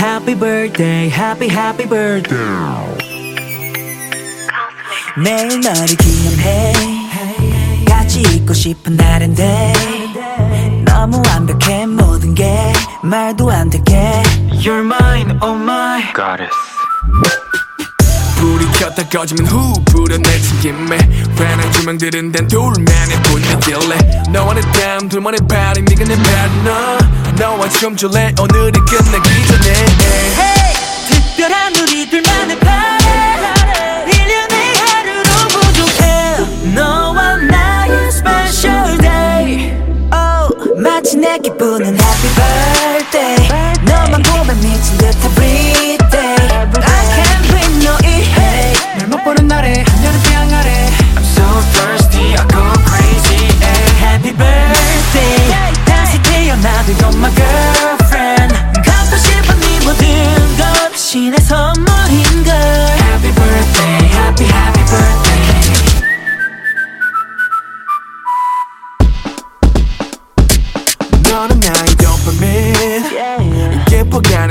Happy birthday, happy happy birthday. 매일 너를 기념해. 같이 있고 싶은 날인데. 너무 완벽해 모든 게 말도 안 되게. You're mine, oh my. Goddess 불이 켰다 꺼지면 후 불어내친 김에 환한 조명들은 단 둘만의 분위길래 너와 내땀 둘만의 party 네가 내 partner 너와 춤출래 오늘이 끝나기 전에 기분은 happy birthday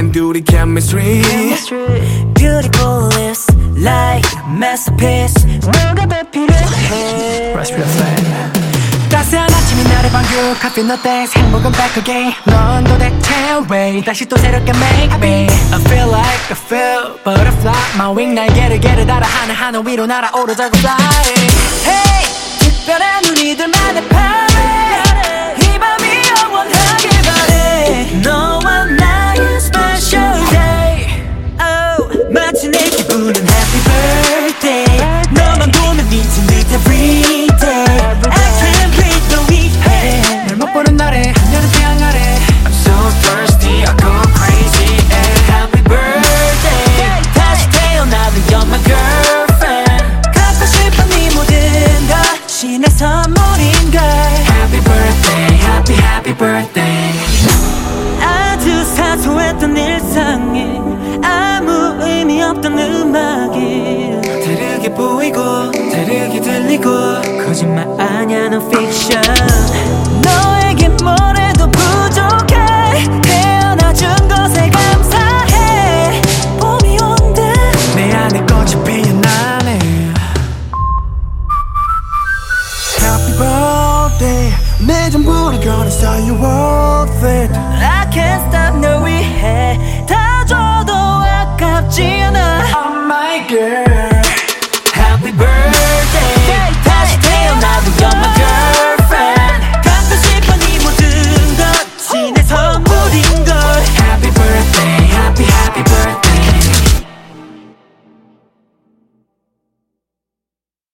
예뻐가는 둘이 chemistry Beautiful lips like masterpiece 뭐가 더 필요해 따스한 아침이 나를 반겨 Coffee no thanks 행복은 back again 넌 도대체 왜 다시 또 새롭게 make me I feel like I feel butterfly My wing 날개를 개를 달아 하늘 하늘 위로 날아오르자고 fly Hey 특별한 우리들만의 party birthday. 아주 사소했던 일상에 아무 의미 없던 음악이 다르게 보이고 다르게 들리고 거짓말 아냐 넌 픽션 Happy birthday 내 전부를 걸었어 You worth it